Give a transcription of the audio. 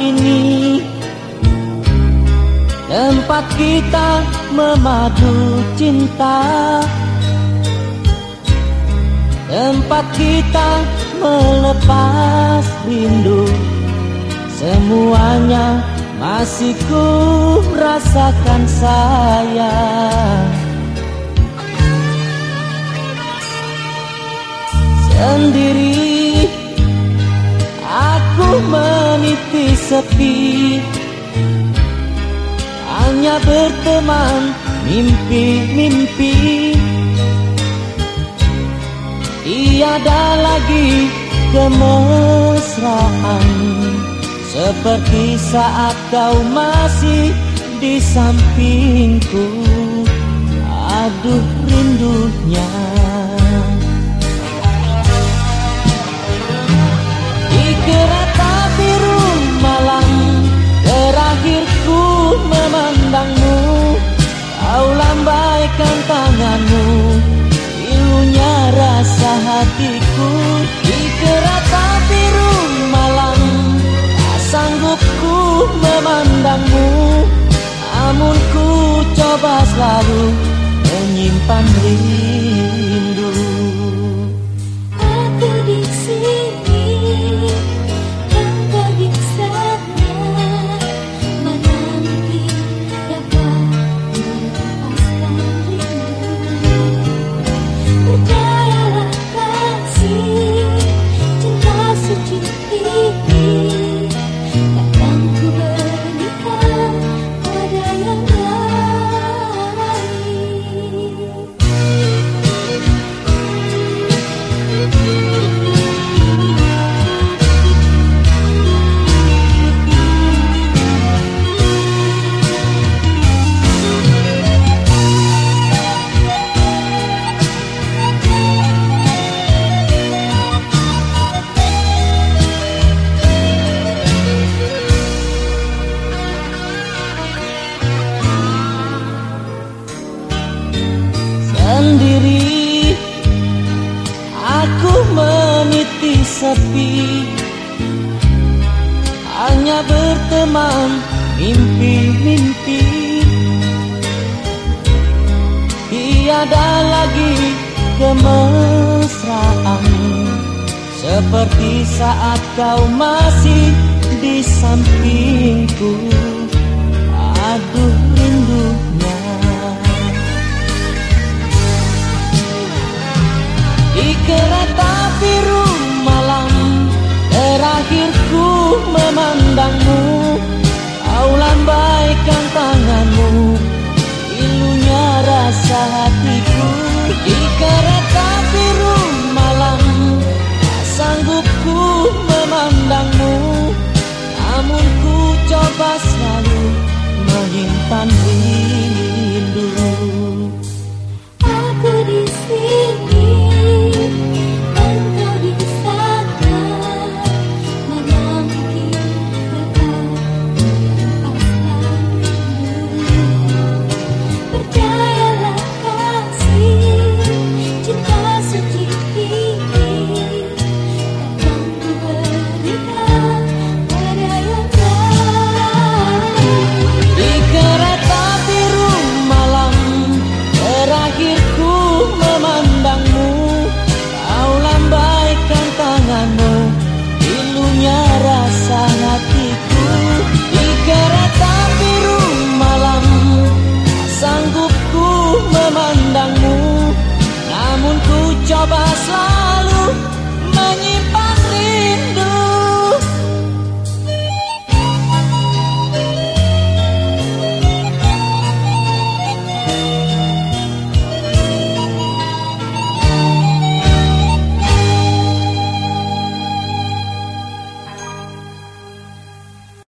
ini. Tempat kita memadu cinta. Tempat kita melepas rindu. Semuanya masih ku rasakan sayang. Sendiri meniti sepi. Hanya berteman mimpi-mimpi. Tiada lagi kemesraan. Seperti saat kau masih di sampingku. Aduh rindunya memandangmu. Kau lambaikan tanganmu. Ilunya rasa hatiku. Di kereta biru memandangmu. Namun ku coba selalu menyimpan rindu Hanya berteman mimpi-mimpi. Tiada lagi kemesraan. Seperti saat kau masih di sampingku hatiku Di kereta biru malam. Tak sanggup memandangmu Namun ku coba selalu menyimpan diri